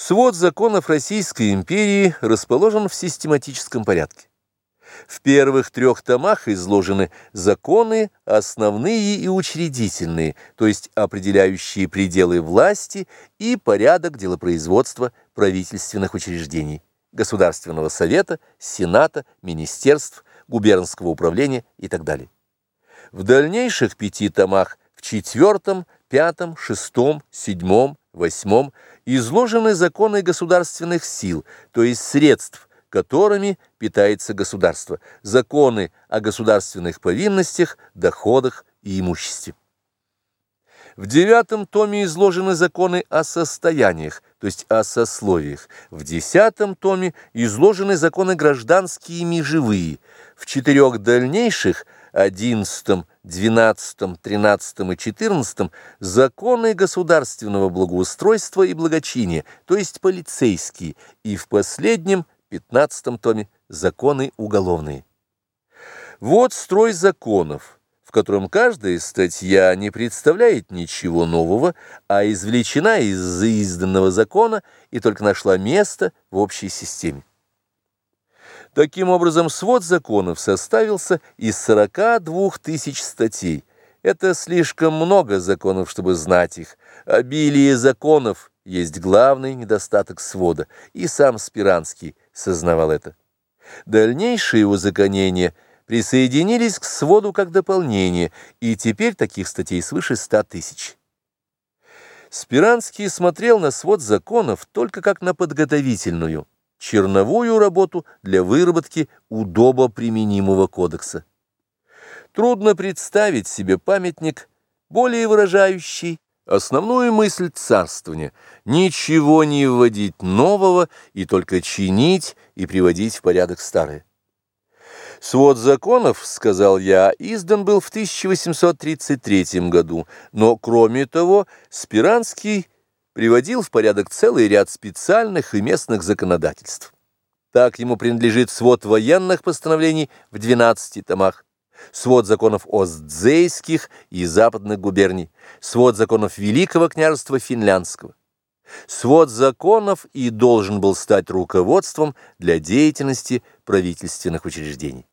Свод законов Российской империи расположен в систематическом порядке. В первых трех томах изложены законы основные и учредительные, то есть определяющие пределы власти и порядок делопроизводства правительственных учреждений, Государственного совета, Сената, министерств, губернского управления и так далее. В дальнейших пяти томах, в четвертом, пятом, шестом, седьмом, восьмом изложены законы государственных сил, то есть средств, которыми питается государство, законы о государственных повинностях, доходах и имуществе. В девятом томе изложены законы о состояниях, то есть о сословиях. В десятом томе изложены законы гражданские и межевые. В четырех дальнейших – 11, 12, 13 и 14 законы государственного благоустройства и благочиния, то есть полицейские, и в последнем, 15 томе, законы уголовные. Вот строй законов, в котором каждая статья не представляет ничего нового, а извлечена из изданного закона и только нашла место в общей системе. Таким образом, свод законов составился из 42 тысяч статей. Это слишком много законов, чтобы знать их. Обилие законов есть главный недостаток свода, и сам Спиранский сознавал это. Дальнейшие узаконения присоединились к своду как дополнение, и теперь таких статей свыше 100 тысяч. Спиранский смотрел на свод законов только как на подготовительную черновую работу для выработки удобоприменимого кодекса. Трудно представить себе памятник, более выражающий основную мысль царствования – ничего не вводить нового и только чинить и приводить в порядок старое. Свод законов, сказал я, издан был в 1833 году, но, кроме того, Спиранский приводил в порядок целый ряд специальных и местных законодательств. Так ему принадлежит свод военных постановлений в 12 томах, свод законов Остзейских и западных губерний, свод законов Великого княжества Финляндского. Свод законов и должен был стать руководством для деятельности правительственных учреждений.